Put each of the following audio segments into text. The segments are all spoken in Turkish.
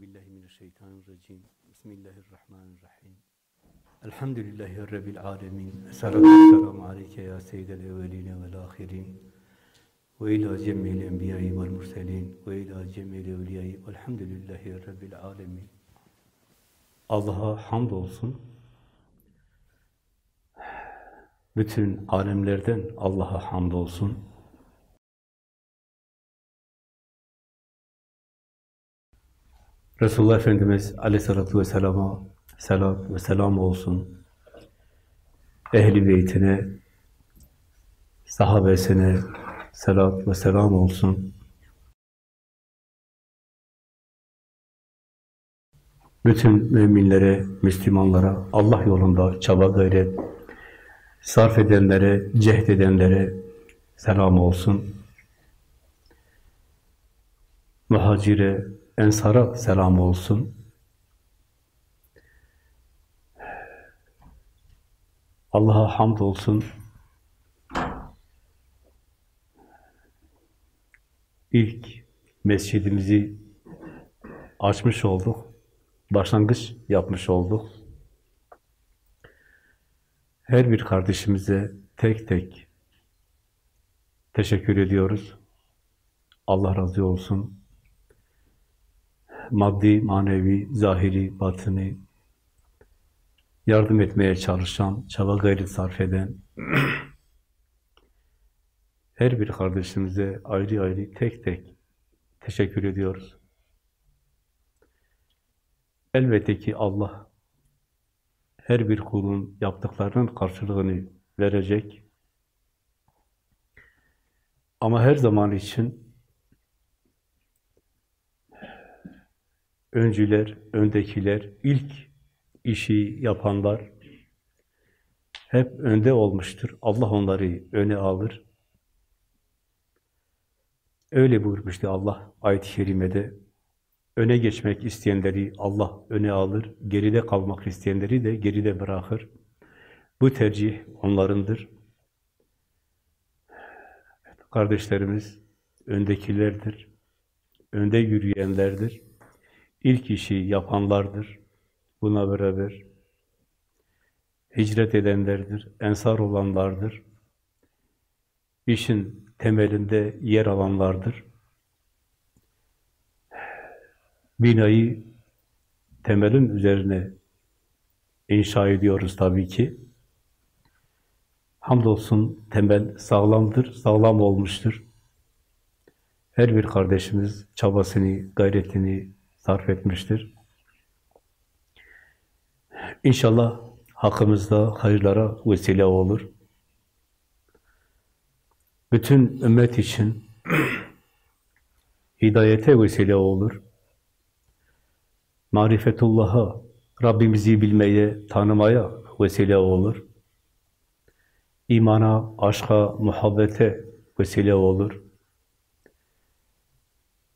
Euzu billahi mineşşeytanirracim. Bismillahirrahmanirrahim. Elhamdülillahi rabbil alamin. Essalatu vesselamu aleyke ya seyyidel evvelin ve'l ahirin. Ve ila cemil enbiya'i ve'l murselin ve ila cemil evliya'i ve'lhamdülillahi rabbil alamin. Allah'a hamd olsun. Bütün alemlerden Allah'a hamd Resulullah Efendimiz aleyhissalatü vesselama selam ve selam olsun. Ehli beytine, sahabesine selat ve selam olsun. Bütün müminlere, Müslümanlara, Allah yolunda çaba gayret sarf edenlere, cehd edenlere selam olsun. Muhacire, ensara selam olsun. Allah'a hamd olsun. İlk mescidimizi açmış olduk. Başlangıç yapmış olduk. Her bir kardeşimize tek tek teşekkür ediyoruz. Allah razı olsun. Maddi, manevi, zahiri, batını yardım etmeye çalışan, çaba gayret sarf eden her bir kardeşimize ayrı ayrı tek tek teşekkür ediyoruz. Elbette ki Allah her bir kulun yaptıklarının karşılığını verecek. Ama her zaman için öncüler, öndekiler, ilk işi yapanlar hep önde olmuştur. Allah onları öne alır. Öyle buyurmuştu Allah ayet-i kerimede. Öne geçmek isteyenleri Allah öne alır, geride kalmak isteyenleri de geride bırakır. Bu tercih onlarındır. Kardeşlerimiz öndekilerdir, önde yürüyenlerdir, ilk işi yapanlardır. Buna beraber hicret edenlerdir, ensar olanlardır, işin temelinde yer alanlardır. binayı temelin üzerine inşa ediyoruz tabii ki. Hamdolsun temel sağlamdır, sağlam olmuştur. Her bir kardeşimiz çabasını, gayretini sarf etmiştir. İnşallah hakkımızda hayırlara vesile olur. Bütün ümmet için hidayete vesile olur marifetullah'a, Rabbimizi bilmeye, tanımaya vesile olur. İmana, aşka, muhabbete vesile olur.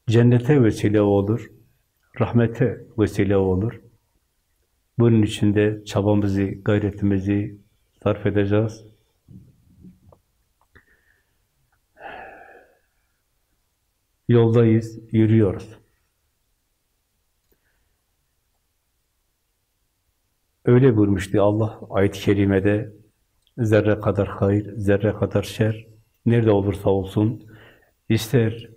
Cennete vesile olur. Rahmete vesile olur. Bunun için de çabamızı, gayretimizi sarf edeceğiz. Yoldayız, yürüyoruz. Öyle buyurmuştu Allah ayet-i kerimede zerre kadar hayır, zerre kadar şer nerede olursa olsun ister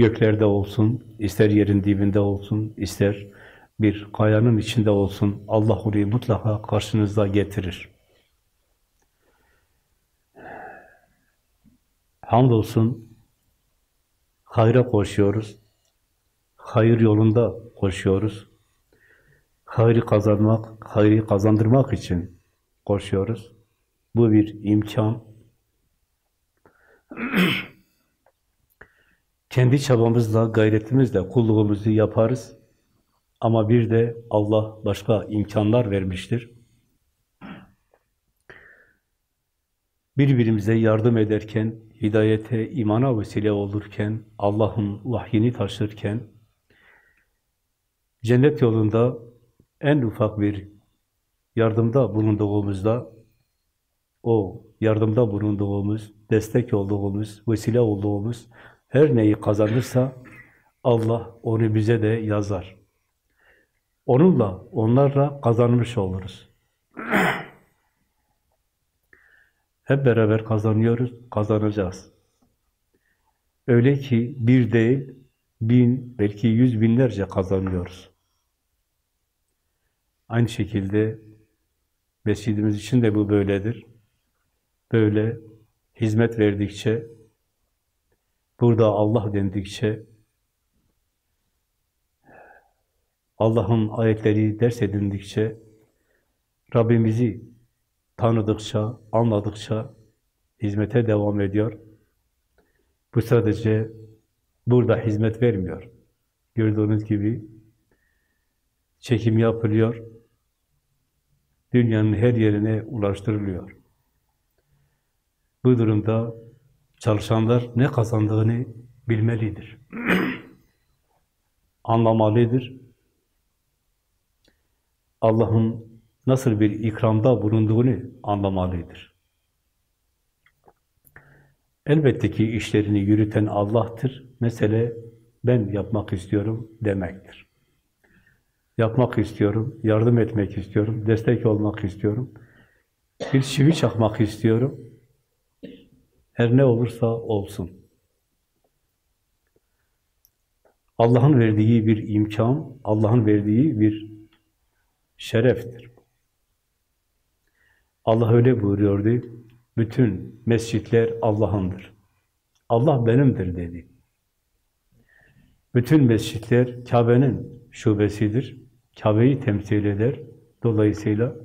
göklerde olsun, ister yerin dibinde olsun, ister bir kayanın içinde olsun Allah orayı mutlaka karşınıza getirir. Hamdolsun hayra koşuyoruz. Hayır yolunda koşuyoruz hayrı kazanmak, hayrı kazandırmak için koşuyoruz. Bu bir imkan. Kendi çabamızla, gayretimizle kulluğumuzu yaparız. Ama bir de Allah başka imkanlar vermiştir. Birbirimize yardım ederken, hidayete, imana vesile olurken, Allah'ın vahyini taşırken, cennet yolunda en ufak bir yardımda bulunduğumuzda o yardımda bulunduğumuz, destek olduğumuz, vesile olduğumuz her neyi kazanırsa Allah onu bize de yazar. Onunla, onlarla kazanmış oluruz. Hep beraber kazanıyoruz, kazanacağız. Öyle ki bir değil, bin, belki yüz binlerce kazanıyoruz. Aynı şekilde mescidimiz için de bu böyledir. Böyle hizmet verdikçe, burada Allah dendikçe, Allah'ın ayetleri ders edindikçe, Rabbimizi tanıdıkça, anladıkça hizmete devam ediyor. Bu sadece burada hizmet vermiyor. Gördüğünüz gibi çekim yapılıyor. Dünyanın her yerine ulaştırılıyor. Bu durumda çalışanlar ne kazandığını bilmelidir. Anlamalıdır. Allah'ın nasıl bir ikramda bulunduğunu anlamalıdır. Elbette ki işlerini yürüten Allah'tır. Mesele ben yapmak istiyorum demektir. Yapmak istiyorum, yardım etmek istiyorum, destek olmak istiyorum. Bir çivi çakmak istiyorum. Her ne olursa olsun. Allah'ın verdiği bir imkan, Allah'ın verdiği bir şereftir. Allah öyle buyuruyordu. Bütün mescitler Allah'ındır. Allah benimdir dedi. Bütün mescitler Kabe'nin şubesidir. Kabe'yi temsil eder. Dolayısıyla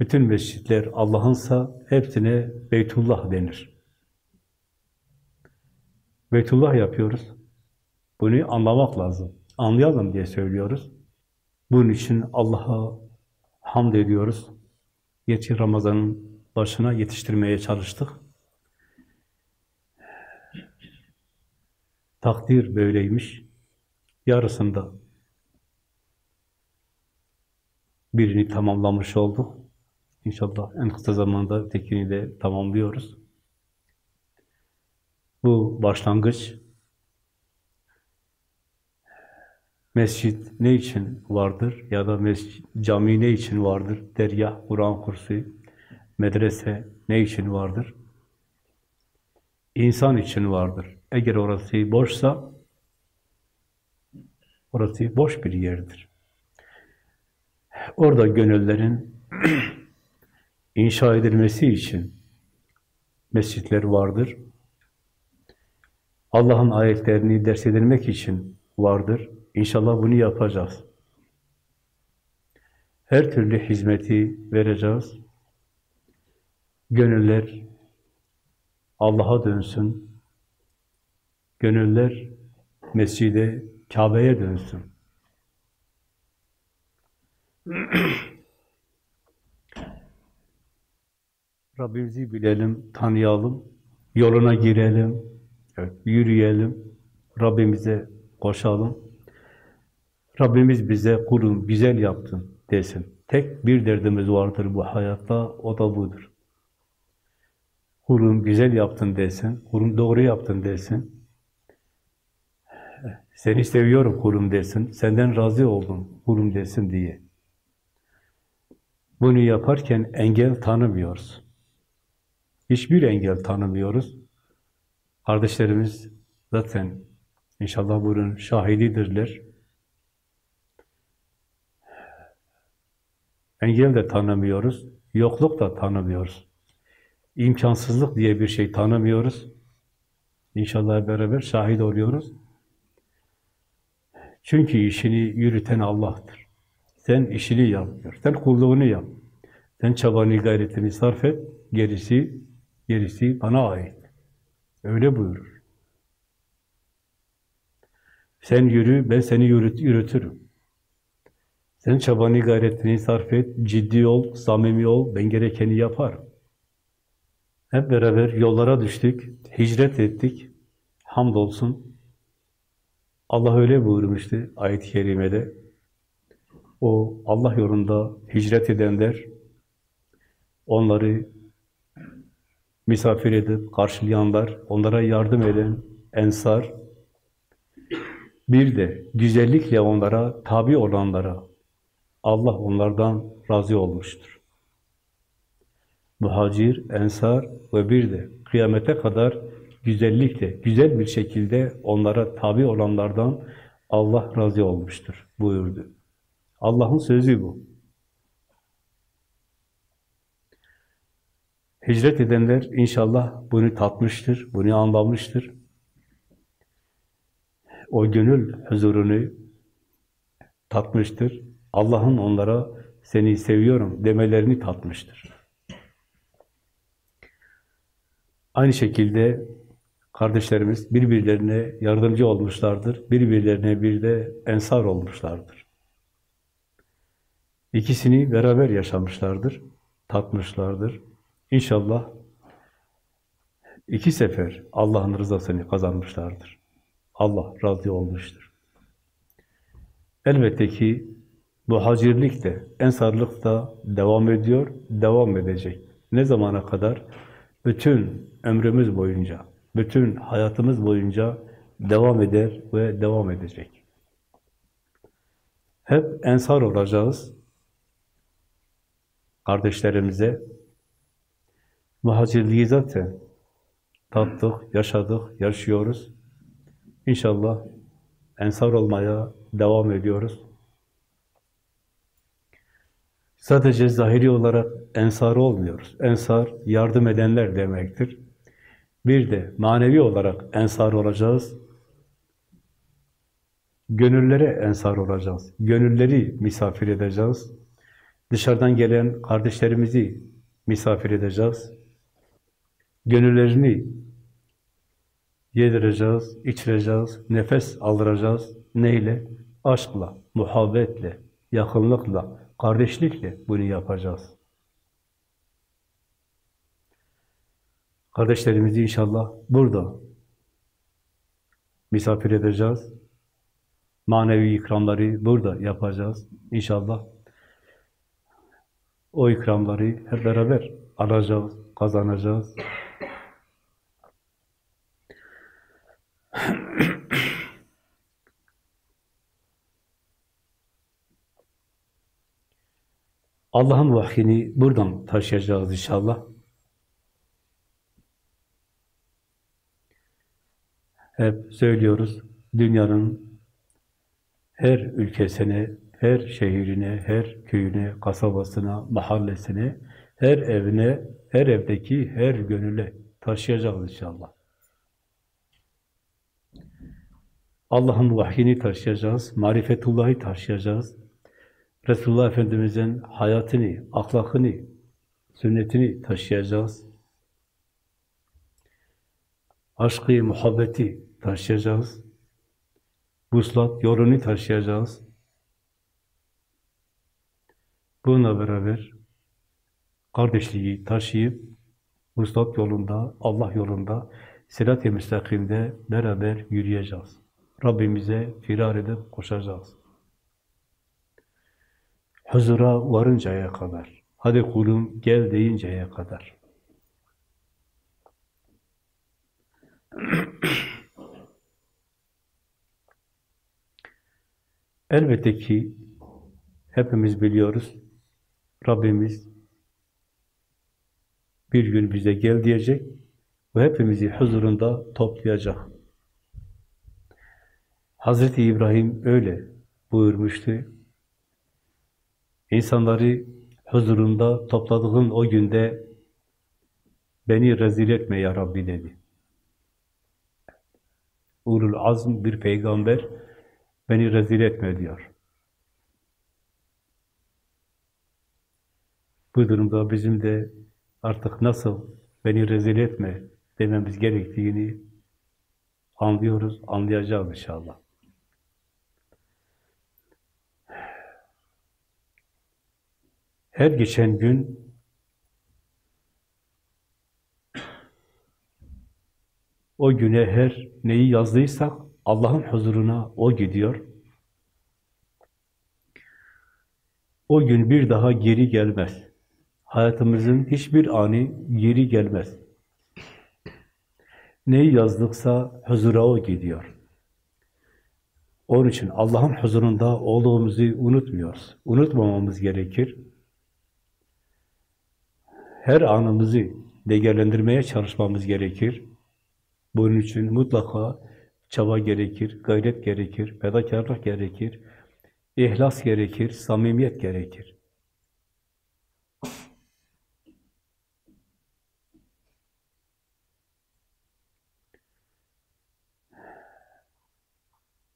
bütün mescitler Allah'ınsa hepsine Beytullah denir. Beytullah yapıyoruz. Bunu anlamak lazım. Anlayalım diye söylüyoruz. Bunun için Allah'a hamd ediyoruz. Geçi Ramazan'ın başına yetiştirmeye çalıştık. Takdir böyleymiş. Yarısında birini tamamlamış olduk. İnşallah en kısa zamanda tekini de tamamlıyoruz. Bu başlangıç mescit ne için vardır ya da mescid, cami ne için vardır? Dergah, Kur'an kursu, medrese ne için vardır? İnsan için vardır. Eğer orası boşsa orası boş bir yerdir. Orada gönüllerin inşa edilmesi için mescitler vardır. Allah'ın ayetlerini ders edilmek için vardır. İnşallah bunu yapacağız. Her türlü hizmeti vereceğiz. Gönüller Allah'a dönsün. Gönüller mescide, Kabe'ye dönsün. Rabbimizi bilelim, tanıyalım, yoluna girelim, evet, yürüyelim, Rabbimize koşalım. Rabbimiz bize kulum güzel yaptın desin. Tek bir derdimiz vardır bu hayatta, o da budur. Kulum güzel yaptın desin, kulum doğru yaptın desin. Seni seviyorum kulum desin, senden razı oldum kulum desin diye. Bunu yaparken engel tanımıyoruz. Hiçbir engel tanımıyoruz. Kardeşlerimiz zaten inşallah bunun şahididirler. Engel de tanımıyoruz, yokluk da tanımıyoruz. İmkansızlık diye bir şey tanımıyoruz. İnşallah beraber şahit oluyoruz. Çünkü işini yürüten Allah'tır. Sen işini yap, sen kulluğunu yap. Sen çabanı, gayretini sarf et, gerisi, gerisi bana ait. Öyle buyurur. Sen yürü, ben seni yürüt, yürütürüm. Sen çabanı, gayretini sarf et, ciddi ol, samimi ol, ben gerekeni yaparım. Hep beraber yollara düştük, hicret ettik. Hamdolsun. Allah öyle buyurmuştu ayet-i kerimede. O Allah yolunda hicret edenler, onları misafir edip karşılayanlar, onlara yardım eden ensar, bir de güzellikle onlara tabi olanlara Allah onlardan razı olmuştur. Muhacir, ensar ve bir de kıyamete kadar güzellikle, güzel bir şekilde onlara tabi olanlardan Allah razı olmuştur buyurdu. Allah'ın sözü bu. Hicret edenler inşallah bunu tatmıştır, bunu anlamıştır. O gönül huzurunu tatmıştır. Allah'ın onlara seni seviyorum demelerini tatmıştır. Aynı şekilde kardeşlerimiz birbirlerine yardımcı olmuşlardır. Birbirlerine bir de ensar olmuşlardır. İkisini beraber yaşamışlardır, tatmışlardır. İnşallah iki sefer Allah'ın rızasını kazanmışlardır. Allah razı olmuştur. Elbette ki bu hacirlik de, ensarlık da devam ediyor, devam edecek. Ne zamana kadar? Bütün ömrümüz boyunca, bütün hayatımız boyunca devam eder ve devam edecek. Hep ensar olacağız. Kardeşlerimize, muhacirliği zaten tattık, yaşadık, yaşıyoruz. İnşallah ensar olmaya devam ediyoruz. Sadece zahiri olarak ensar olmuyoruz. Ensar, yardım edenler demektir. Bir de manevi olarak ensar olacağız. Gönüllere ensar olacağız. Gönülleri misafir edeceğiz. Dışarıdan gelen kardeşlerimizi misafir edeceğiz. Gönüllerini yedireceğiz, içireceğiz, nefes aldıracağız. Neyle? Aşkla, muhabbetle, yakınlıkla, kardeşlikle bunu yapacağız. Kardeşlerimizi inşallah burada misafir edeceğiz. Manevi ikramları burada yapacağız. İnşallah o ikramları hep beraber alacağız, kazanacağız. Allah'ın vahyini buradan taşıyacağız inşallah. Hep söylüyoruz, dünyanın her ülkesine, her şehrine, her köyüne, kasabasına, mahallesine, her evine, her evdeki her gönüle taşıyacağız inşallah. Allah'ın vahyini taşıyacağız, marifetullah'ı taşıyacağız. Resulullah Efendimiz'in hayatını, ahlakını, sünnetini taşıyacağız. Aşkı, muhabbeti taşıyacağız. Vuslat yolunu taşıyacağız. Bununla beraber kardeşliği taşıyıp vuslat yolunda, Allah yolunda, sirat-i müstakimde beraber yürüyeceğiz. Rabbimize firar edip koşacağız. Huzura varıncaya kadar, hadi kulum gel deyinceye kadar. Elbette ki hepimiz biliyoruz, Rabbimiz bir gün bize gel diyecek ve hepimizi huzurunda toplayacak. Hazreti İbrahim öyle buyurmuştu. İnsanları huzurunda topladığın o günde beni rezil etme ya Rabbi dedi. Ulul azm bir peygamber beni rezil etme diyor. Bu durumda bizim de artık nasıl beni rezil etme dememiz gerektiğini anlıyoruz, anlayacağız inşallah. Her geçen gün o güne her neyi yazdıysak Allah'ın huzuruna o gidiyor. O gün bir daha geri gelmez. Hayatımızın hiçbir anı geri gelmez. Neyi yazdıksa huzura o gidiyor. Onun için Allah'ın huzurunda olduğumuzu unutmuyoruz. Unutmamamız gerekir. Her anımızı değerlendirmeye çalışmamız gerekir. Bunun için mutlaka çaba gerekir, gayret gerekir, fedakarlık gerekir, ihlas gerekir, samimiyet gerekir.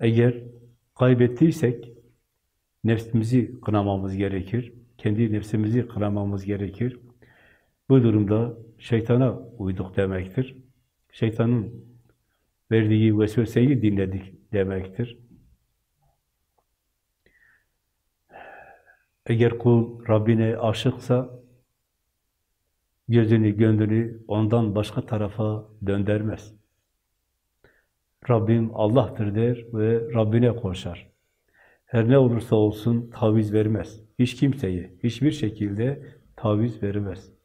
Eğer kaybettiysek nefsimizi kınamamız gerekir. Kendi nefsimizi kınamamız gerekir. Bu durumda şeytana uyduk demektir. Şeytanın verdiği vesveseyi dinledik demektir. Eğer kul Rabbine aşıksa gözünü, gönlünü ondan başka tarafa döndürmez. Rabbim Allah'tır der ve Rabbine koşar. Her ne olursa olsun taviz vermez. Hiç kimseye, hiçbir şekilde taviz vermez.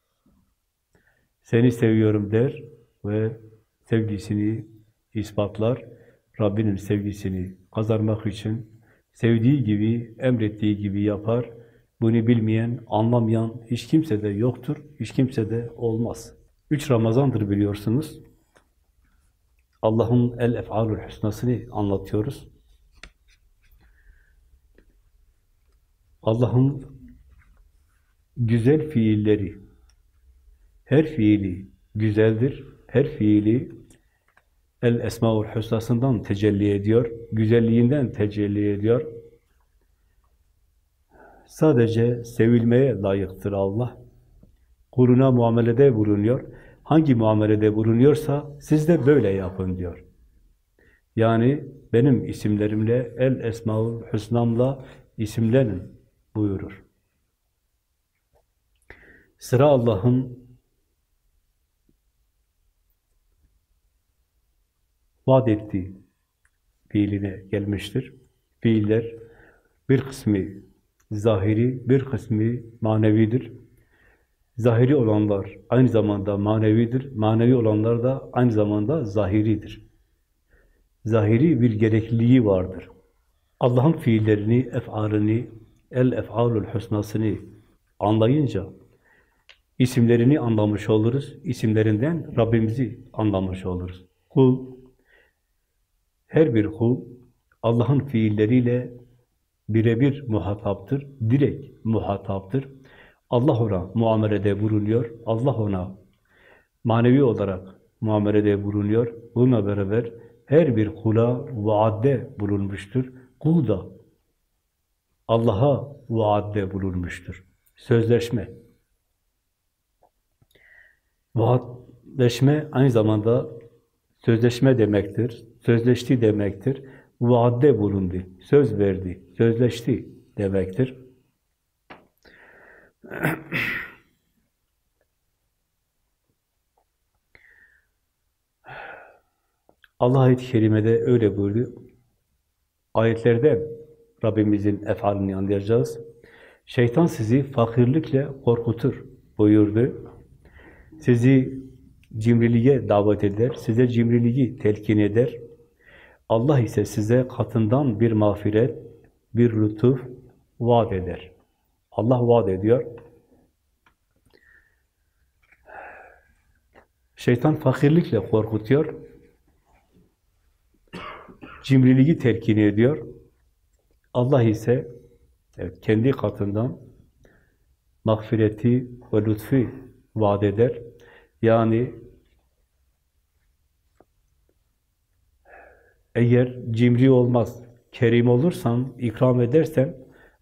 Seni seviyorum der ve sevgisini ispatlar. Rabbinin sevgisini kazanmak için sevdiği gibi, emrettiği gibi yapar. Bunu bilmeyen, anlamayan hiç kimse de yoktur, hiç kimse de olmaz. Üç Ramazan'dır biliyorsunuz. Allah'ın el-ef'alül hüsnasını anlatıyoruz. Allah'ın güzel fiilleri, her fiili güzeldir, her fiili el-esmaül hüsnasından tecelli ediyor, güzelliğinden tecelli ediyor. Sadece sevilmeye layıktır Allah. Kuruna muamelede bulunuyor. Hangi muamelede bulunuyorsa siz de böyle yapın diyor. Yani benim isimlerimle, el esmaül hüsnamla isimlenin buyurur. Sıra Allah'ın vaat ettiği fiiline gelmiştir. Fiiller bir kısmı zahiri, bir kısmı manevidir. Zahiri olanlar aynı zamanda manevidir, manevi olanlar da aynı zamanda zahiridir. Zahiri bir gerekliliği vardır. Allah'ın fiillerini, ef'alini, el-ef'alül husnasını anlayınca isimlerini anlamış oluruz. İsimlerinden Rabbimizi anlamış oluruz. Kul, her bir kul Allah'ın fiilleriyle birebir muhataptır, direkt muhataptır. Allah ona muamelede bulunuyor, Allah ona manevi olarak muamelede bulunuyor. Bununla beraber her bir kula vaadde bulunmuştur. Kul da Allah'a vaadde bulunmuştur. Sözleşme. Vaatleşme aynı zamanda sözleşme demektir. Sözleşti demektir. Vaadde bulundu, söz verdi, sözleşti demektir. Allah ayet-i kerimede öyle buyurdu. Ayetlerde Rabbimizin efalini anlayacağız. Şeytan sizi fakirlikle korkutur buyurdu. Sizi cimriliğe davet eder, size cimriliği telkin eder. Allah ise size katından bir mağfiret, bir lütuf vaat eder. Allah vaat ediyor. Şeytan fakirlikle korkutuyor. Cimriliği telkin ediyor. Allah ise evet, kendi katından mağfireti ve lütfu vaat eder. Yani eğer cimri olmaz, kerim olursan, ikram edersen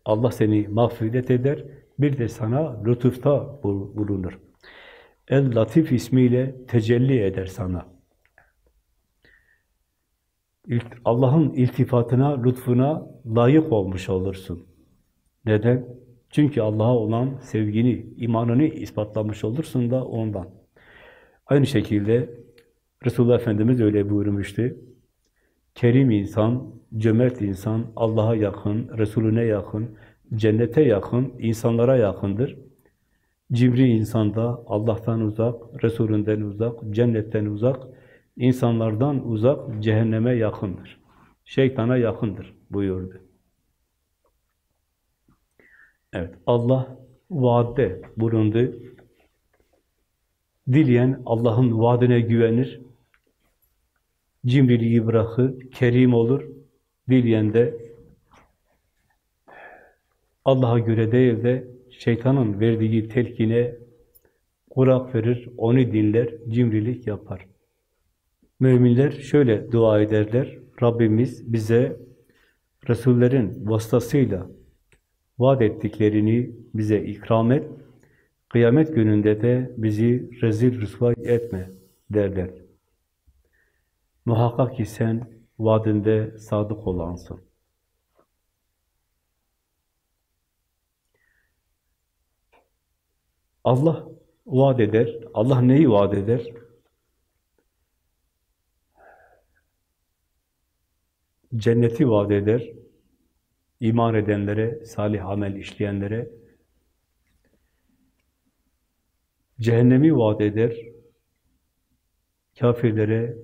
Allah seni mağfiret eder, bir de sana lütufta bulunur. El-Latif ismiyle tecelli eder sana. Allah'ın iltifatına, lütfuna layık olmuş olursun. Neden? Çünkü Allah'a olan sevgini, imanını ispatlamış olursun da ondan. Aynı şekilde Resulullah Efendimiz öyle buyurmuştu. Kerim insan, cömert insan, Allah'a yakın, Resulüne yakın, cennete yakın, insanlara yakındır. Cimri insan da Allah'tan uzak, Resulünden uzak, cennetten uzak, insanlardan uzak, cehenneme yakındır. şeytana yakındır buyurdu. Evet, Allah vaadde bulundu. Dileyen Allah'ın vaadine güvenir. Cimriliği bırakır, kerim olur. Dileyen de Allah'a göre değil de şeytanın verdiği telkine kurak verir, onu dinler, cimrilik yapar. Müminler şöyle dua ederler, Rabbimiz bize Resullerin vasıtasıyla vaat ettiklerini bize ikram et, kıyamet gününde de bizi rezil rüsva etme derler. Muhakkak ki sen vaadinde sadık olansın. Allah vaat eder. Allah neyi vaat eder? Cenneti vaat eder. İman edenlere, salih amel işleyenlere. Cehennemi vaat eder. Kafirlere,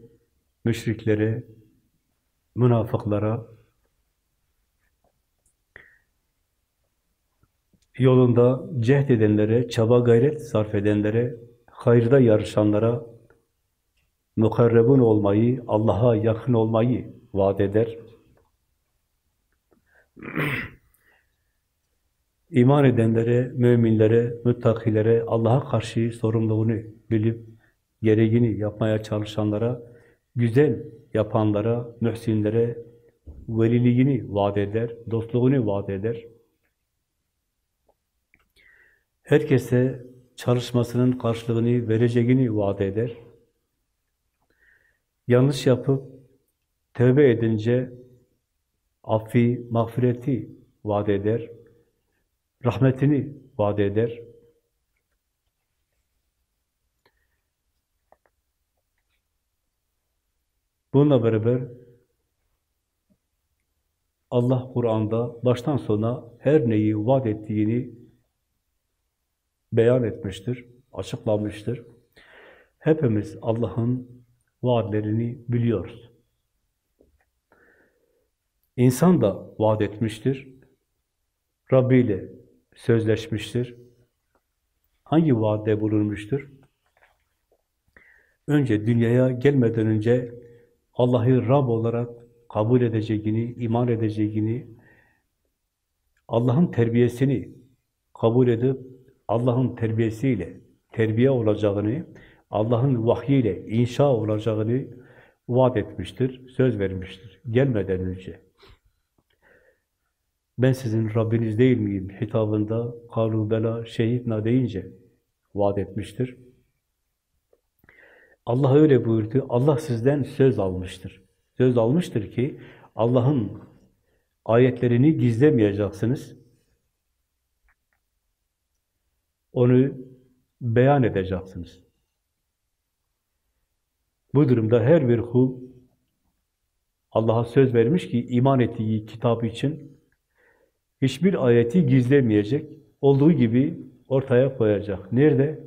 müşriklere, münafıklara, yolunda cehd edenlere, çaba gayret sarf edenlere, hayırda yarışanlara, mukarrebun olmayı, Allah'a yakın olmayı vaat eder. İman edenlere, müminlere, müttakilere, Allah'a karşı sorumluluğunu bilip, gereğini yapmaya çalışanlara, güzel yapanlara, mühsinlere, veliliğini vaat eder, dostluğunu vaat eder. Herkese çalışmasının karşılığını vereceğini vaat eder. Yanlış yapıp tövbe edince affi, mağfireti vaat eder. Rahmetini vaat eder. Bununla beraber Allah Kur'an'da baştan sona her neyi vaat ettiğini beyan etmiştir, açıklamıştır. Hepimiz Allah'ın vaatlerini biliyoruz. İnsan da vaat etmiştir. Rabbi ile sözleşmiştir. Hangi vaatte bulunmuştur? Önce dünyaya gelmeden önce Allah'ı Rab olarak kabul edeceğini, iman edeceğini, Allah'ın terbiyesini kabul edip Allah'ın terbiyesiyle terbiye olacağını, Allah'ın vahyiyle inşa olacağını vaat etmiştir, söz vermiştir gelmeden önce. Ben sizin Rabbiniz değil miyim? hitabında kalu bela şehitna deyince vaat etmiştir. Allah öyle buyurdu. Allah sizden söz almıştır. Söz almıştır ki Allah'ın ayetlerini gizlemeyeceksiniz. Onu beyan edeceksiniz. Bu durumda her bir kul Allah'a söz vermiş ki iman ettiği kitabı için hiçbir ayeti gizlemeyecek, olduğu gibi ortaya koyacak. Nerede?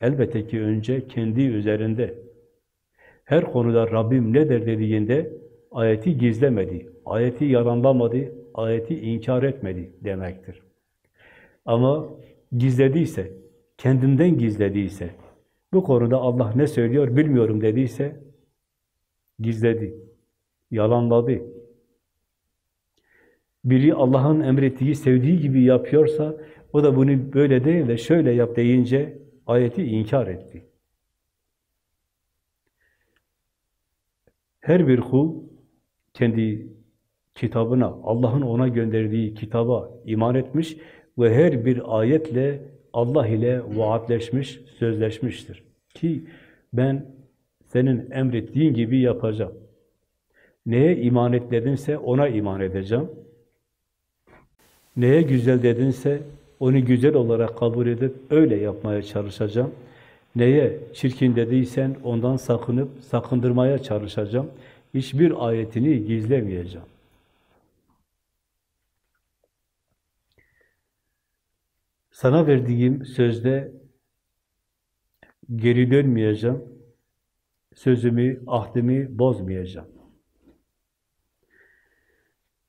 Elbette ki önce kendi üzerinde. Her konuda Rabbim ne der dediğinde ayeti gizlemedi, ayeti yalanlamadı, ayeti inkar etmedi demektir. Ama gizlediyse, kendinden gizlediyse, bu konuda Allah ne söylüyor bilmiyorum dediyse, gizledi, yalanladı. Biri Allah'ın emrettiği, sevdiği gibi yapıyorsa, o da bunu böyle değil de şöyle yap deyince ayeti inkar etti. Her bir kul kendi kitabına, Allah'ın ona gönderdiği kitaba iman etmiş ve her bir ayetle Allah ile vaatleşmiş, sözleşmiştir. Ki ben senin emrettiğin gibi yapacağım. Neye iman et dedinse ona iman edeceğim. Neye güzel dedinse onu güzel olarak kabul edip öyle yapmaya çalışacağım. Neye çirkin dediysen ondan sakınıp sakındırmaya çalışacağım. Hiçbir ayetini gizlemeyeceğim. Sana verdiğim sözde geri dönmeyeceğim. Sözümü, ahdimi bozmayacağım.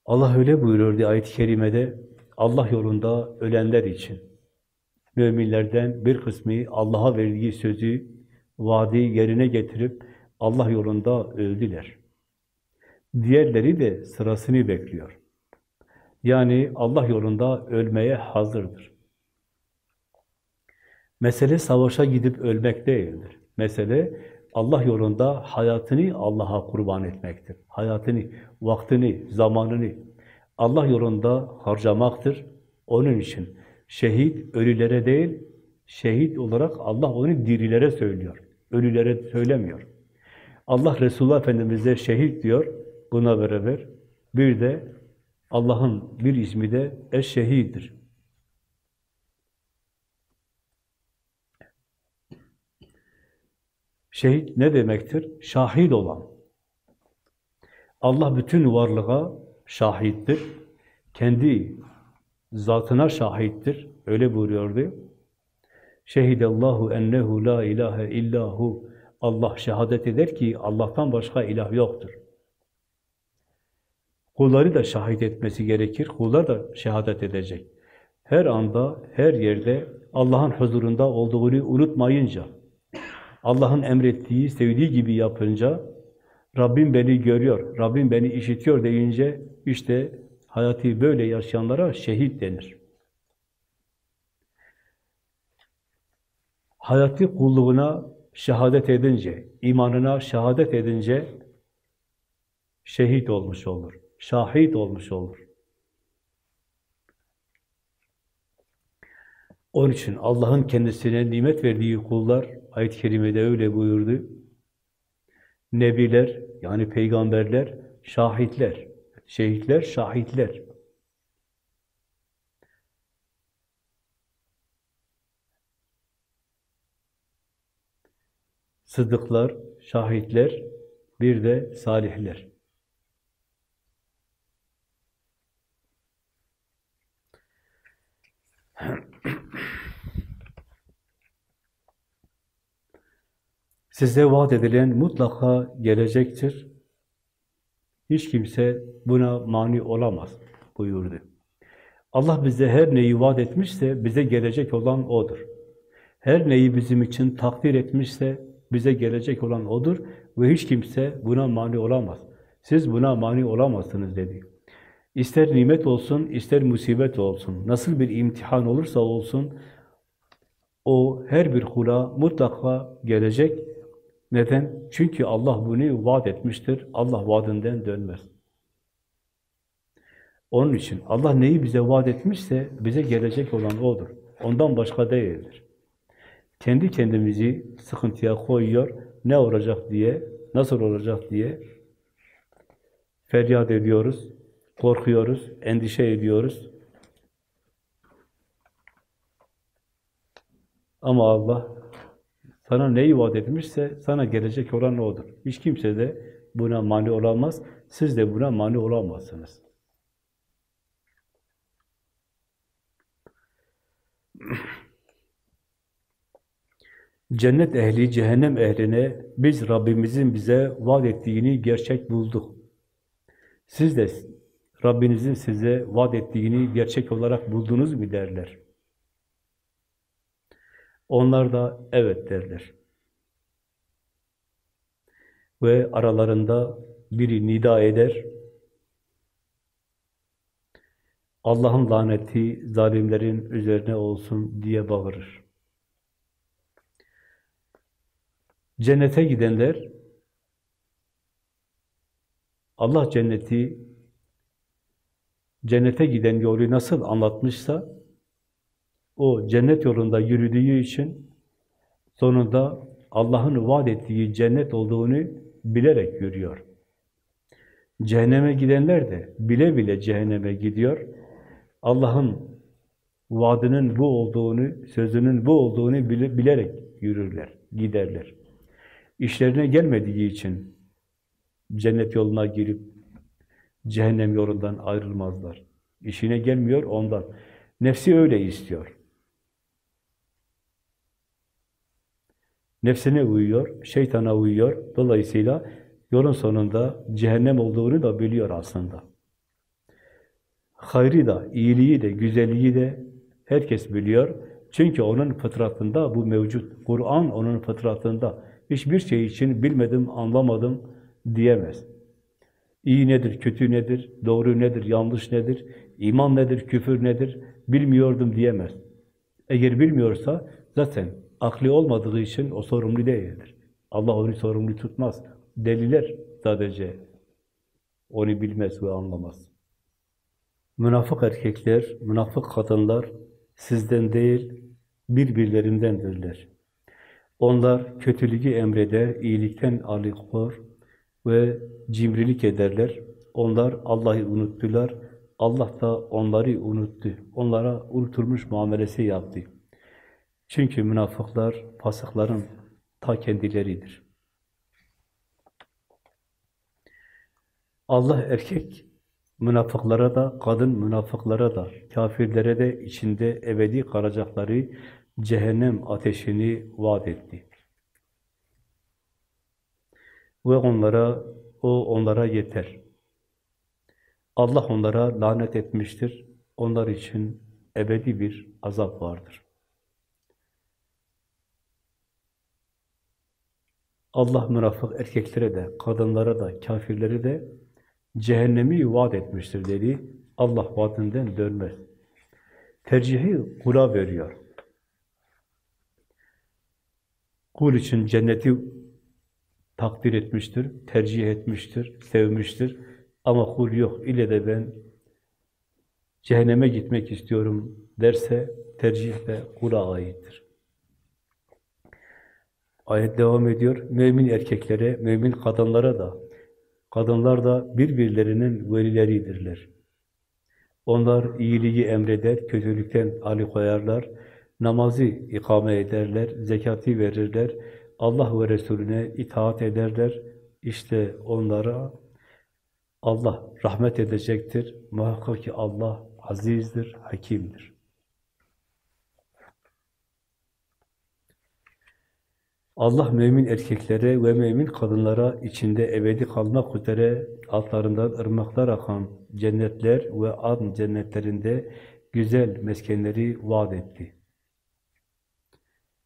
Allah öyle buyuruyordu ayet-i kerimede, Allah yolunda ölenler için. Müminlerden bir kısmı Allah'a verdiği sözü, vaadi yerine getirip Allah yolunda öldüler. Diğerleri de sırasını bekliyor. Yani Allah yolunda ölmeye hazırdır. Mesele savaşa gidip ölmek değildir. Mesele Allah yolunda hayatını Allah'a kurban etmektir. Hayatını, vaktini, zamanını Allah yolunda harcamaktır. Onun için şehit ölülere değil, şehit olarak Allah onu dirilere söylüyor. Ölülere söylemiyor. Allah Resulullah Efendimiz'e şehit diyor. Buna beraber bir de Allah'ın bir ismi de eş-şehiddir. Şehit ne demektir? Şahit olan. Allah bütün varlığa şahittir. Kendi zatına şahittir. Öyle buyuruyordu. Şehidallahu ennehu la ilahe illahu. Allah şehadet eder ki Allah'tan başka ilah yoktur. Kulları da şahit etmesi gerekir. Kullar da şehadet edecek. Her anda, her yerde Allah'ın huzurunda olduğunu unutmayınca, Allah'ın emrettiği, sevdiği gibi yapınca, Rabbim beni görüyor, Rabbim beni işitiyor deyince, işte hayatı böyle yaşayanlara şehit denir. Hayatı kulluğuna şehadet edince, imanına şehadet edince, şehit olmuş olur, şahit olmuş olur. Onun için Allah'ın kendisine nimet verdiği kullar, ayet-i kerimede öyle buyurdu. Nebiler, yani peygamberler, şahitler. Şehitler, şahitler. Sıddıklar, şahitler, bir de salihler. Size vaat edilen mutlaka gelecektir. Hiç kimse buna mani olamaz buyurdu. Allah bize her neyi vaat etmişse bize gelecek olan O'dur. Her neyi bizim için takdir etmişse bize gelecek olan O'dur ve hiç kimse buna mani olamaz. Siz buna mani olamazsınız dedi. İster nimet olsun, ister musibet olsun, nasıl bir imtihan olursa olsun, o her bir kula mutlaka gelecek neden? Çünkü Allah bunu vaat etmiştir. Allah vaadinden dönmez. Onun için Allah neyi bize vaat etmişse bize gelecek olan O'dur. Ondan başka değildir. Kendi kendimizi sıkıntıya koyuyor, ne olacak diye, nasıl olacak diye feryat ediyoruz, korkuyoruz, endişe ediyoruz. Ama Allah sana neyi vaat etmişse sana gelecek olan odur. Hiç kimse de buna mani olamaz. Siz de buna mani olamazsınız. Cennet ehli, cehennem ehline biz Rabbimizin bize vaat ettiğini gerçek bulduk. Siz de Rabbinizin size vaat ettiğini gerçek olarak buldunuz mu derler. Onlar da evet derler. Ve aralarında biri nida eder. Allah'ın laneti zalimlerin üzerine olsun diye bağırır. Cennete gidenler Allah cenneti cennete giden yolu nasıl anlatmışsa o cennet yolunda yürüdüğü için sonunda Allah'ın vaat ettiği cennet olduğunu bilerek yürüyor. Cehenneme gidenler de bile bile cehenneme gidiyor. Allah'ın vaadinin bu olduğunu, sözünün bu olduğunu bile, bilerek yürürler, giderler. İşlerine gelmediği için cennet yoluna girip cehennem yolundan ayrılmazlar. İşine gelmiyor ondan. Nefsi öyle istiyor. Nefsine uyuyor, şeytana uyuyor. Dolayısıyla yolun sonunda cehennem olduğunu da biliyor aslında. hayrı da, iyiliği de, güzelliği de herkes biliyor. Çünkü onun fıtratında bu mevcut. Kur'an onun fıtratında. Hiçbir şey için bilmedim, anlamadım diyemez. İyi nedir, kötü nedir, doğru nedir, yanlış nedir, iman nedir, küfür nedir bilmiyordum diyemez. Eğer bilmiyorsa zaten akli olmadığı için o sorumlu değildir. Allah onu sorumlu tutmaz. Deliler sadece onu bilmez ve anlamaz. Münafık erkekler, münafık kadınlar sizden değil, birbirlerindendirler. Onlar kötülüğü emreder, iyilikten alıkor ve cimrilik ederler. Onlar Allah'ı unuttular. Allah da onları unuttu. Onlara unutulmuş muamelesi yaptı. Çünkü münafıklar, fasıkların ta kendileridir. Allah erkek münafıklara da, kadın münafıklara da, kafirlere de içinde ebedi kalacakları cehennem ateşini vaat etti. Ve onlara, o onlara yeter. Allah onlara lanet etmiştir. Onlar için ebedi bir azap vardır. Allah münafık erkeklere de, kadınlara da, kafirlere de cehennemi vaat etmiştir dedi. Allah vaadinden dönmez. Tercihi kula veriyor. Kul için cenneti takdir etmiştir, tercih etmiştir, sevmiştir. Ama kul yok, ile de ben cehenneme gitmek istiyorum derse tercih de kula aittir. Ayet devam ediyor. Mümin erkeklere, mümin kadınlara da, kadınlar da birbirlerinin velileridirler. Onlar iyiliği emreder, kötülükten alıkoyarlar, namazı ikame ederler, zekatı verirler, Allah ve Resulüne itaat ederler. İşte onlara Allah rahmet edecektir. Muhakkak ki Allah azizdir, hakimdir. Allah mümin erkeklere ve mümin kadınlara içinde ebedi kalmak üzere altlarından ırmaklar akan cennetler ve adn cennetlerinde güzel meskenleri vaat etti.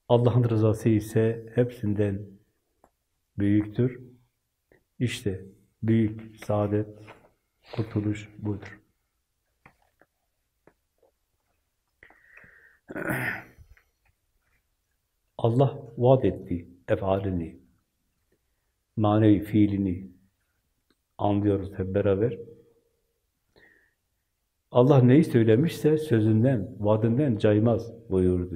Allah'ın rızası ise hepsinden büyüktür. İşte büyük saadet, kurtuluş budur. Allah vaat etti efalini, manevi fiilini anlıyoruz hep beraber. Allah neyi söylemişse sözünden, vaadinden caymaz buyurdu.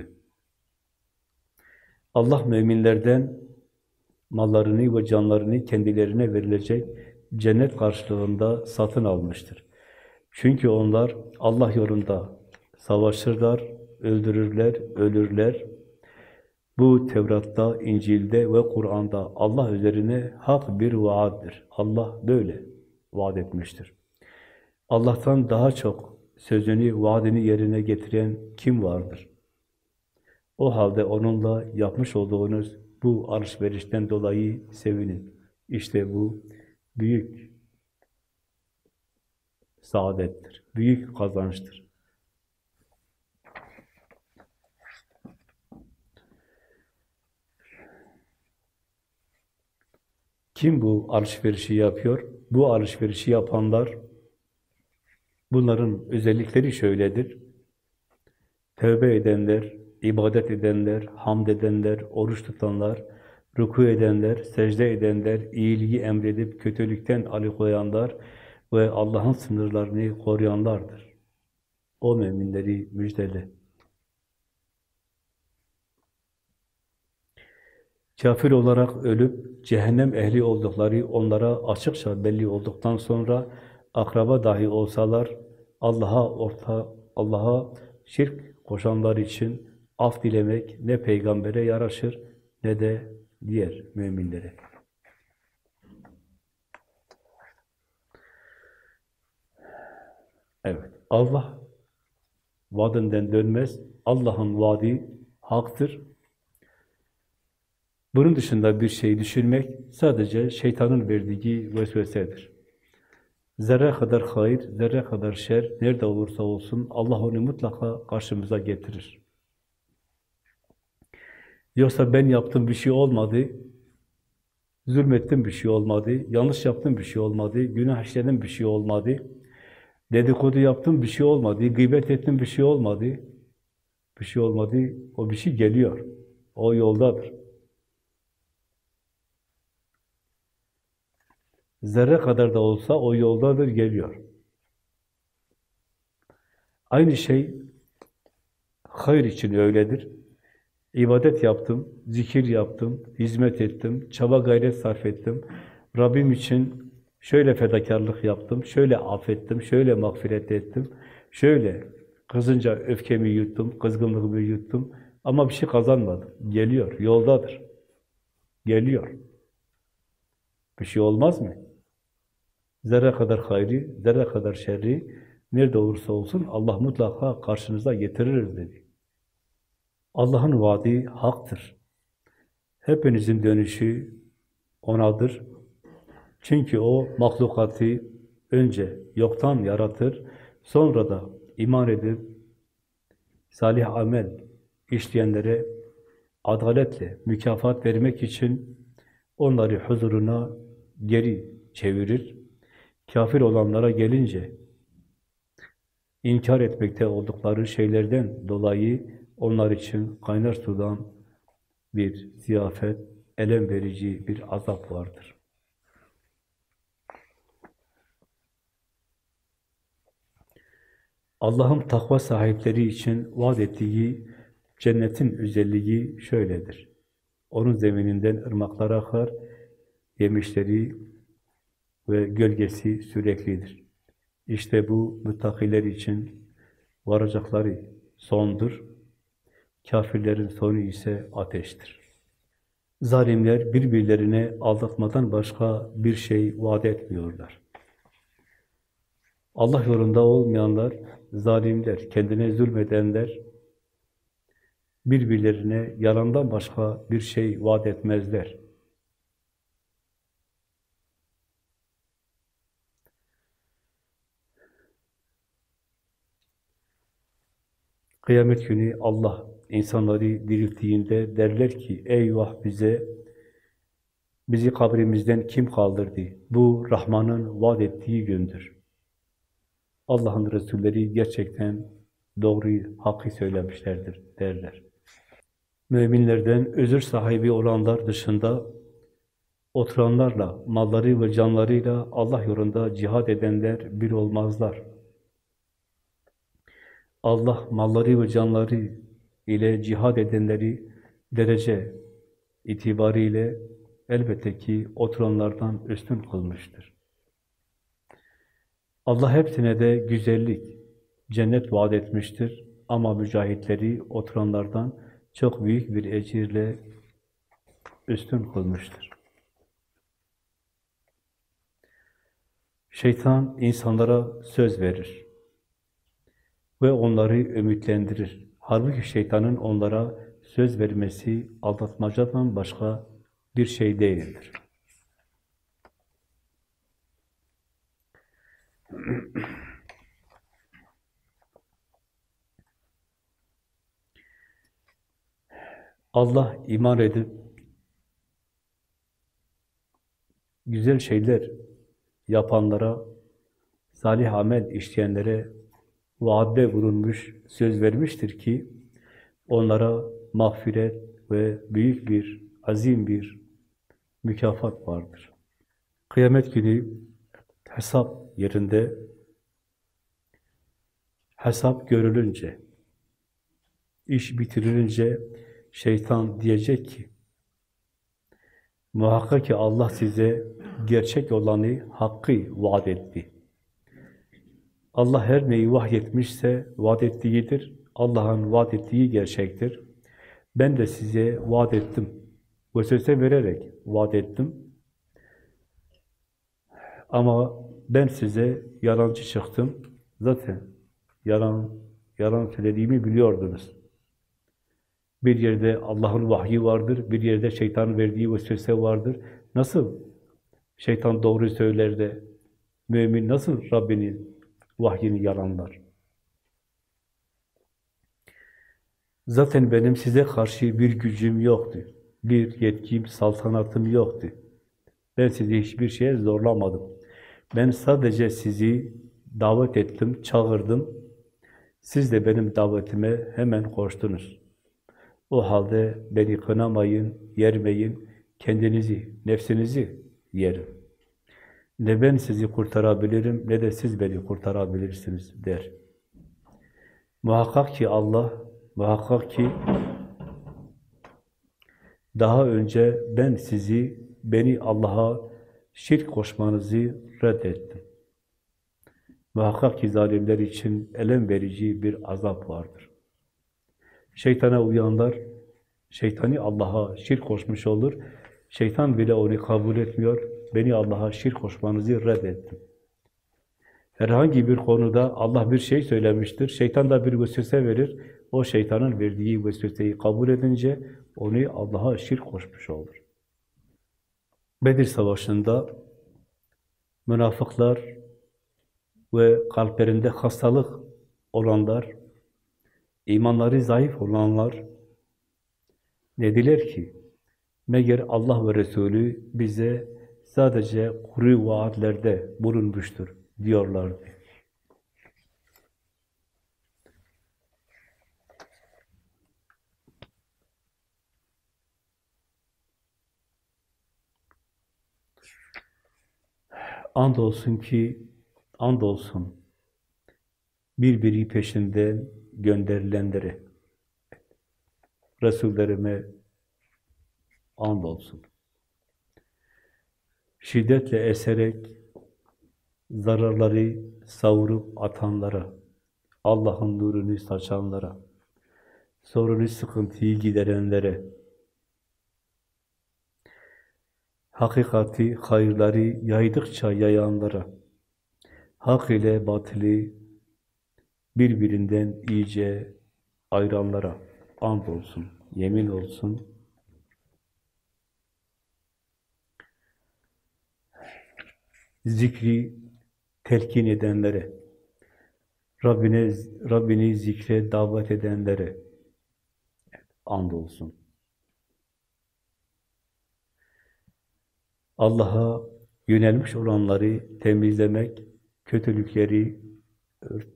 Allah müminlerden mallarını ve canlarını kendilerine verilecek cennet karşılığında satın almıştır. Çünkü onlar Allah yolunda savaşırlar, öldürürler, ölürler. Bu Tevrat'ta, İncil'de ve Kur'an'da Allah üzerine hak bir vaaddir. Allah böyle vaat etmiştir. Allah'tan daha çok sözünü, vaadini yerine getiren kim vardır? O halde onunla yapmış olduğunuz bu alışverişten dolayı sevinin. İşte bu büyük saadettir, büyük kazançtır. Kim bu alışverişi yapıyor? Bu alışverişi yapanlar, bunların özellikleri şöyledir. Tövbe edenler, ibadet edenler, hamd edenler, oruç tutanlar, ruku edenler, secde edenler, iyiliği emredip kötülükten alıkoyanlar ve Allah'ın sınırlarını koruyanlardır. O müminleri müjdele. Kafir olarak ölüp cehennem ehli oldukları onlara açıkça belli olduktan sonra akraba dahi olsalar Allah'a orta Allah'a şirk koşanlar için af dilemek ne peygambere yaraşır ne de diğer müminlere. Evet, Allah vaadinden dönmez. Allah'ın vaadi haktır. Bunun dışında bir şey düşünmek sadece şeytanın verdiği vesvesedir. Zerre kadar hayır, zerre kadar şer, nerede olursa olsun Allah onu mutlaka karşımıza getirir. Yoksa ben yaptım bir şey olmadı, zulmettim bir şey olmadı, yanlış yaptım bir şey olmadı, günah işledim bir şey olmadı, dedikodu yaptım bir şey olmadı, gıybet ettim bir şey olmadı, bir şey olmadı, o bir şey geliyor, o yoldadır. Zerre kadar da olsa o yoldadır, geliyor. Aynı şey hayır için öyledir. İbadet yaptım, zikir yaptım, hizmet ettim, çaba gayret sarf ettim. Rabbim için şöyle fedakarlık yaptım, şöyle affettim, şöyle mağfiret ettim, şöyle kızınca öfkemi yuttum, kızgınlığımı yuttum ama bir şey kazanmadım. Geliyor, yoldadır. Geliyor. Bir şey olmaz mı? Zerre kadar hayri, zerre kadar şerri, nerede olursa olsun Allah mutlaka karşınıza getirir dedi. Allah'ın vaadi haktır. Hepinizin dönüşü O'nadır. Çünkü O mahlukatı önce yoktan yaratır, sonra da iman edip salih amel işleyenlere adaletle mükafat vermek için onları huzuruna geri çevirir. Kafir olanlara gelince inkar etmekte oldukları şeylerden dolayı onlar için kaynar sudan bir ziyafet, elem verici bir azap vardır. Allah'ın takva sahipleri için vaat ettiği cennetin özelliği şöyledir. Onun zemininden ırmaklar akar, yemişleri ve gölgesi süreklidir. İşte bu müttakiler için varacakları sondur. Kafirlerin sonu ise ateştir. Zalimler birbirlerine aldatmadan başka bir şey vaat etmiyorlar. Allah yolunda olmayanlar, zalimler, kendine zulmedenler birbirlerine yalandan başka bir şey vaat etmezler. Kıyamet günü Allah insanları dirilttiğinde derler ki, eyvah bize, bizi kabrimizden kim kaldırdı? Bu Rahman'ın vaat ettiği gündür. Allah'ın Resulleri gerçekten doğruyu, hakkı söylemişlerdir derler. Müminlerden özür sahibi olanlar dışında oturanlarla, malları ve canlarıyla Allah yolunda cihad edenler bir olmazlar. Allah malları ve canları ile cihad edenleri derece itibariyle elbette ki oturanlardan üstün kılmıştır. Allah hepsine de güzellik, cennet vaat etmiştir ama mücahitleri oturanlardan çok büyük bir ecirle üstün kılmıştır. Şeytan insanlara söz verir ve onları ümitlendirir. Halbuki şeytanın onlara söz vermesi aldatmacadan başka bir şey değildir. Allah iman edip güzel şeyler yapanlara, salih amel işleyenlere vaadde bulunmuş, söz vermiştir ki onlara mağfiret ve büyük bir, azim bir mükafat vardır. Kıyamet günü hesap yerinde hesap görülünce, iş bitirilince şeytan diyecek ki muhakkak ki Allah size gerçek olanı, hakkı vaat etti. Allah her neyi vahyetmişse vaat ettiğidir. Allah'ın vaat ettiği gerçektir. Ben de size vaat ettim. Vesvese vererek vaat ettim. Ama ben size yalancı çıktım. Zaten yalan, yalan söylediğimi biliyordunuz. Bir yerde Allah'ın vahyi vardır, bir yerde şeytanın verdiği vesvese vardır. Nasıl şeytan doğru söyler de Mümin nasıl Rabbinin vahyini yalanlar? Zaten benim size karşı bir gücüm yoktu. Bir yetkim, saltanatım yoktu. Ben sizi hiçbir şeye zorlamadım. Ben sadece sizi davet ettim, çağırdım. Siz de benim davetime hemen koştunuz. O halde beni kınamayın, yermeyin, kendinizi, nefsinizi yerin. Ne ben sizi kurtarabilirim, ne de siz beni kurtarabilirsiniz der. Muhakkak ki Allah, muhakkak ki daha önce ben sizi, beni Allah'a şirk koşmanızı reddettim. Muhakkak ki zalimler için elem verici bir azap vardır. Şeytana uyanlar, şeytani Allah'a şirk koşmuş olur. Şeytan bile onu kabul etmiyor. Beni Allah'a şirk koşmanızı reddettim. Herhangi bir konuda Allah bir şey söylemiştir. Şeytan da bir vesvese verir. O şeytanın verdiği vesveseyi kabul edince onu Allah'a şirk koşmuş olur. Bedir Savaşı'nda münafıklar ve kalplerinde hastalık olanlar, imanları zayıf olanlar dediler ki, meğer Allah ve Resulü bize sadece kuru vaatlerde bulunmuştur diyorlardı. Andolsun ki, andolsun birbiri peşinden gönderilenlere, Resullerime andolsun. Şiddetle eserek zararları savurup atanlara, Allah'ın nurunu saçanlara, sorunu, sıkıntıyı giderenlere, hakikati, hayırları yaydıkça yayanlara, hak ile batılı birbirinden iyice ayıranlara and olsun, yemin olsun. Zikri telkin edenlere, Rabbine, Rabbini zikre davet edenlere and olsun. Allah'a yönelmiş olanları temizlemek, kötülükleri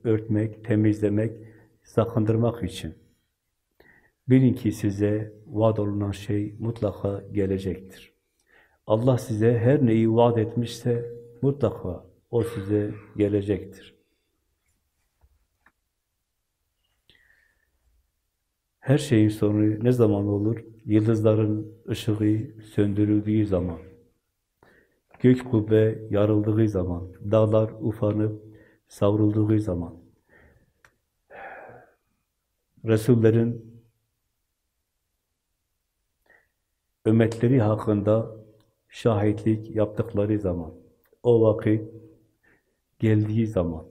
örtmek, temizlemek, sakındırmak için. Bilin ki size vaad olunan şey mutlaka gelecektir. Allah size her neyi vaat etmişse mutlaka o size gelecektir. Her şeyin sonu ne zaman olur? Yıldızların ışığı söndürüldüğü zaman. Gök kubbe yarıldığı zaman, dağlar ufanıp savrulduğu zaman, Resullerin ümmetleri hakkında şahitlik yaptıkları zaman, o vakit geldiği zaman,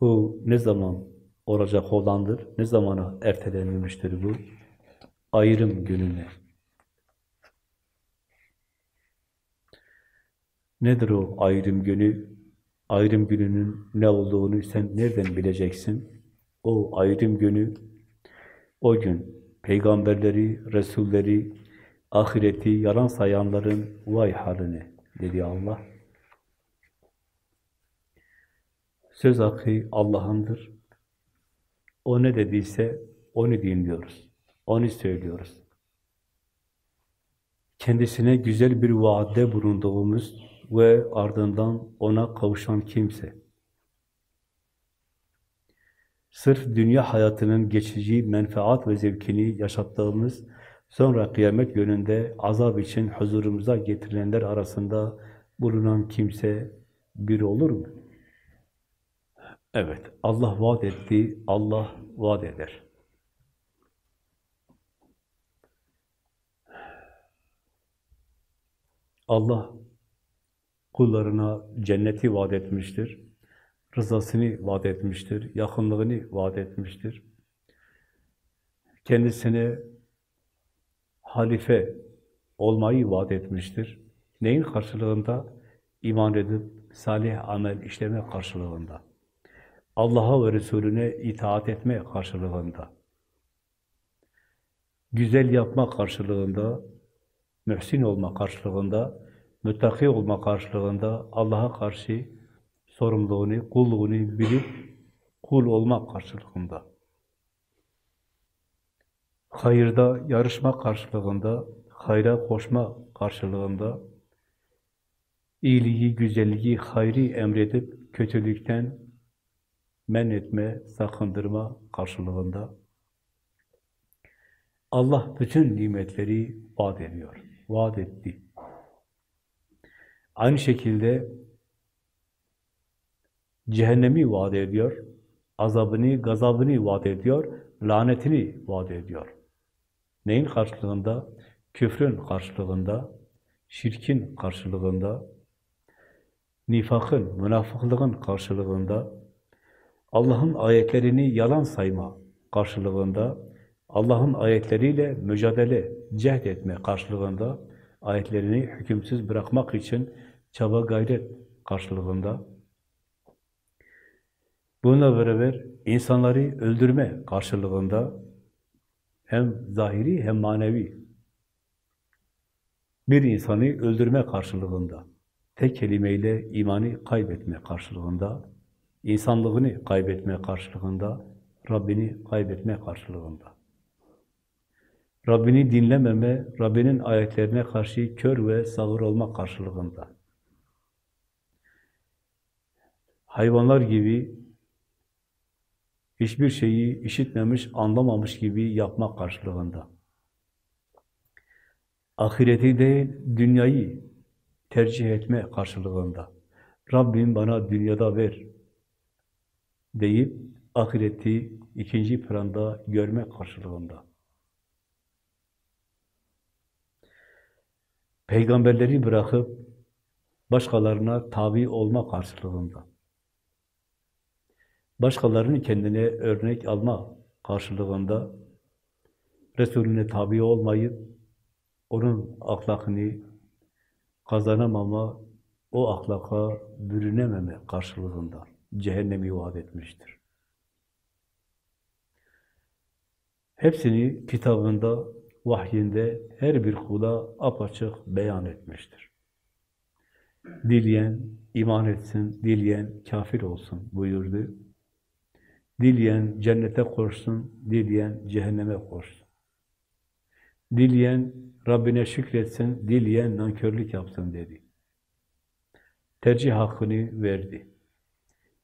bu ne zaman olacak olandır, ne zamana ertelenilmiştir bu? Ayrım gününe. Nedir o ayrım günü? Ayrım gününün ne olduğunu sen nereden bileceksin? O ayrım günü, o gün peygamberleri, resulleri, ahireti yalan sayanların vay haline dedi Allah. Söz hakkı Allah'ındır. O ne dediyse onu dinliyoruz. Onu söylüyoruz. Kendisine güzel bir vaadde bulunduğumuz ve ardından ona kavuşan kimse, sırf dünya hayatının geçici menfaat ve zevkini yaşattığımız, sonra kıyamet yönünde azap için huzurumuza getirilenler arasında bulunan kimse bir olur mu? Evet, Allah vaat etti, Allah vaat eder. Allah kullarına cenneti vaat etmiştir. Rızasını vaat etmiştir. Yakınlığını vaat etmiştir. kendisine halife olmayı vaat etmiştir. Neyin karşılığında? İman edip salih amel işleme karşılığında. Allah'a ve Resulüne itaat etme karşılığında. Güzel yapma karşılığında, mühsin olma karşılığında, müttaki olma karşılığında Allah'a karşı sorumluluğunu, kulluğunu bilip kul olma karşılığında. Hayırda yarışma karşılığında, hayra koşma karşılığında, iyiliği, güzelliği, hayri emredip kötülükten men etme, sakındırma karşılığında Allah bütün nimetleri vaat ediyor, vaat etti. Aynı şekilde cehennemi vaat ediyor, azabını, gazabını vaat ediyor, lanetini vaat ediyor. Neyin karşılığında? Küfrün karşılığında, şirkin karşılığında, nifakın, münafıklığın karşılığında, Allah'ın ayetlerini yalan sayma karşılığında, Allah'ın ayetleriyle mücadele, cehd etme karşılığında, ayetlerini hükümsüz bırakmak için çaba gayret karşılığında, bununla beraber insanları öldürme karşılığında, hem zahiri hem manevi bir insanı öldürme karşılığında, tek kelimeyle imanı kaybetme karşılığında, insanlığını kaybetme karşılığında, Rabbini kaybetme karşılığında. Rabbini dinlememe, Rabbinin ayetlerine karşı kör ve sağır olma karşılığında. Hayvanlar gibi hiçbir şeyi işitmemiş, anlamamış gibi yapmak karşılığında. Ahireti değil, dünyayı tercih etme karşılığında. Rabbim bana dünyada ver deyip ahireti ikinci planda görme karşılığında. Peygamberleri bırakıp başkalarına tabi olma karşılığında. Başkalarını kendine örnek alma karşılığında Resulüne tabi olmayıp onun ahlakını kazanamama, o ahlaka bürünememe karşılığında cehennemi vaat etmiştir. Hepsini kitabında, vahyinde her bir kula apaçık beyan etmiştir. Dileyen iman etsin, dileyen kafir olsun buyurdu. Dileyen cennete koşsun, dileyen cehenneme koşsun. Dileyen Rabbine şükretsin, dileyen nankörlük yapsın dedi. Tercih hakkını verdi.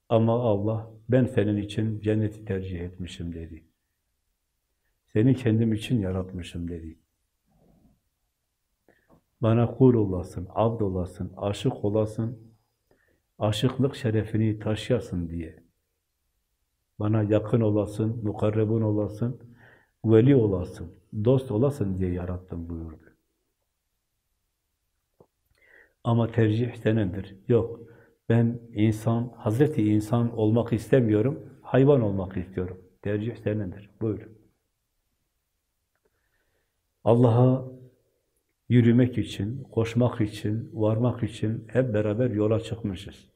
Ama Allah ben senin için cenneti tercih etmişim dedi. Seni kendim için yaratmışım dedi. Bana kul olasın, abd olasın, aşık olasın, aşıklık şerefini taşıyasın diye. Bana yakın olasın, mukarrebun olasın, veli olasın, dost olasın diye yarattım buyurdu. Ama tercih senindir. Yok, ben insan, Hazreti insan olmak istemiyorum, hayvan olmak istiyorum. Tercih senindir. Buyurun. Allah'a yürümek için, koşmak için, varmak için hep beraber yola çıkmışız.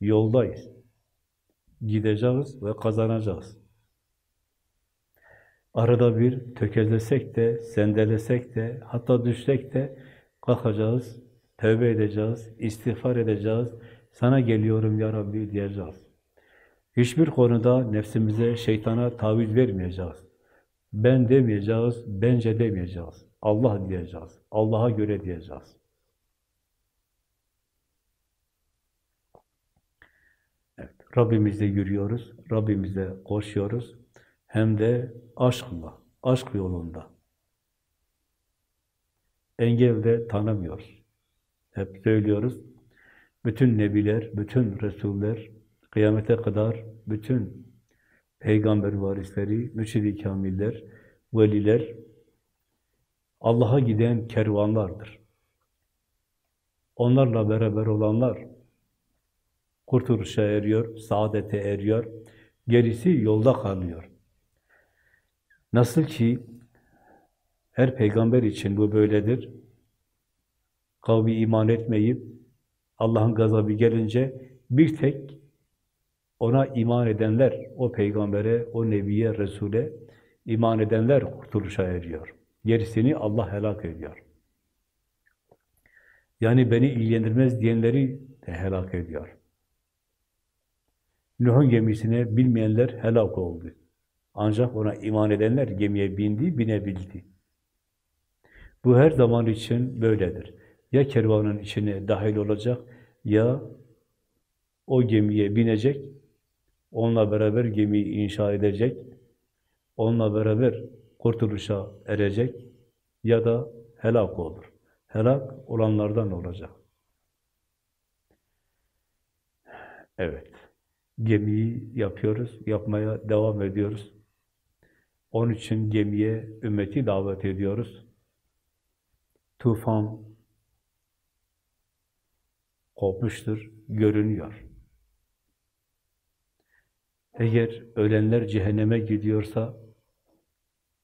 Yoldayız. Gideceğiz ve kazanacağız. Arada bir tökezlesek de, sendelesek de, hatta düşsek de kalkacağız, tövbe edeceğiz, istiğfar edeceğiz. Sana geliyorum ya Rabbi diyeceğiz. Hiçbir konuda nefsimize, şeytana taviz vermeyeceğiz. Ben demeyeceğiz, bence demeyeceğiz. Allah diyeceğiz. Allah'a göre diyeceğiz. Evet, Rabbimizle yürüyoruz, Rabbimize koşuyoruz. Hem de aşkla, aşk yolunda. Engel de tanımıyoruz. Hep söylüyoruz. Bütün nebiler, bütün resuller, kıyamete kadar bütün peygamber varisleri, mürşid-i kamiller, veliler, Allah'a giden kervanlardır. Onlarla beraber olanlar kurtuluşa eriyor, saadete eriyor, gerisi yolda kalıyor. Nasıl ki her peygamber için bu böyledir. Kavmi iman etmeyip Allah'ın gazabı gelince bir tek ona iman edenler, o peygambere, o nebiye, Resul'e iman edenler kurtuluşa eriyor. Gerisini Allah helak ediyor. Yani beni ilgilendirmez diyenleri de helak ediyor. Nuh'un gemisine bilmeyenler helak oldu. Ancak ona iman edenler gemiye bindi, binebildi. Bu her zaman için böyledir. Ya kervanın içine dahil olacak, ya o gemiye binecek, onunla beraber gemiyi inşa edecek, onunla beraber kurtuluşa erecek ya da helak olur. Helak olanlardan olacak. Evet. Gemiyi yapıyoruz, yapmaya devam ediyoruz. Onun için gemiye ümmeti davet ediyoruz. Tufan kopmuştur, görünüyor. Eğer ölenler cehenneme gidiyorsa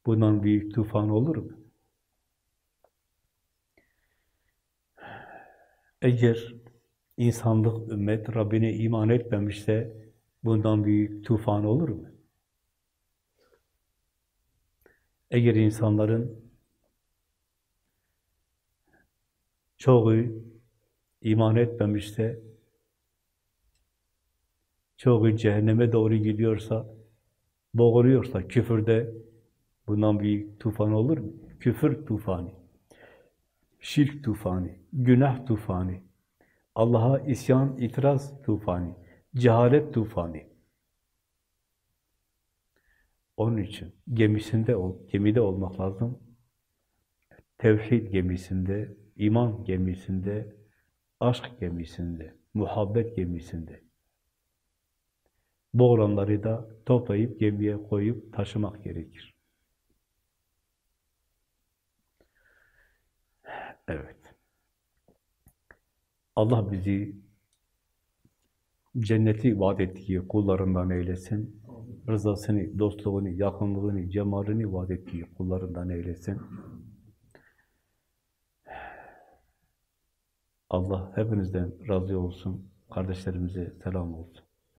bundan büyük tufan olur mu? Eğer insanlık ümmet Rabbine iman etmemişse bundan büyük tufan olur mu? Eğer insanların çoğu iman etmemişse, çoğu cehenneme doğru gidiyorsa, boğuluyorsa küfürde bundan büyük tufan olur mu? Küfür tufanı, şirk tufanı, günah tufanı, Allah'a isyan, itiraz tufanı, cehalet tufanı. Onun için gemisinde ol, gemide olmak lazım. Tevhid gemisinde, iman gemisinde, aşk gemisinde, muhabbet gemisinde. Bu olanları da toplayıp gemiye koyup taşımak gerekir. Evet. Allah bizi cenneti vaat ettiği kullarından eylesin. Rızasını, dostluğunu, yakınlığını, cemalini vaat ettiği kullarından eylesin. Allah hepinizden razı olsun. Kardeşlerimize selam olsun.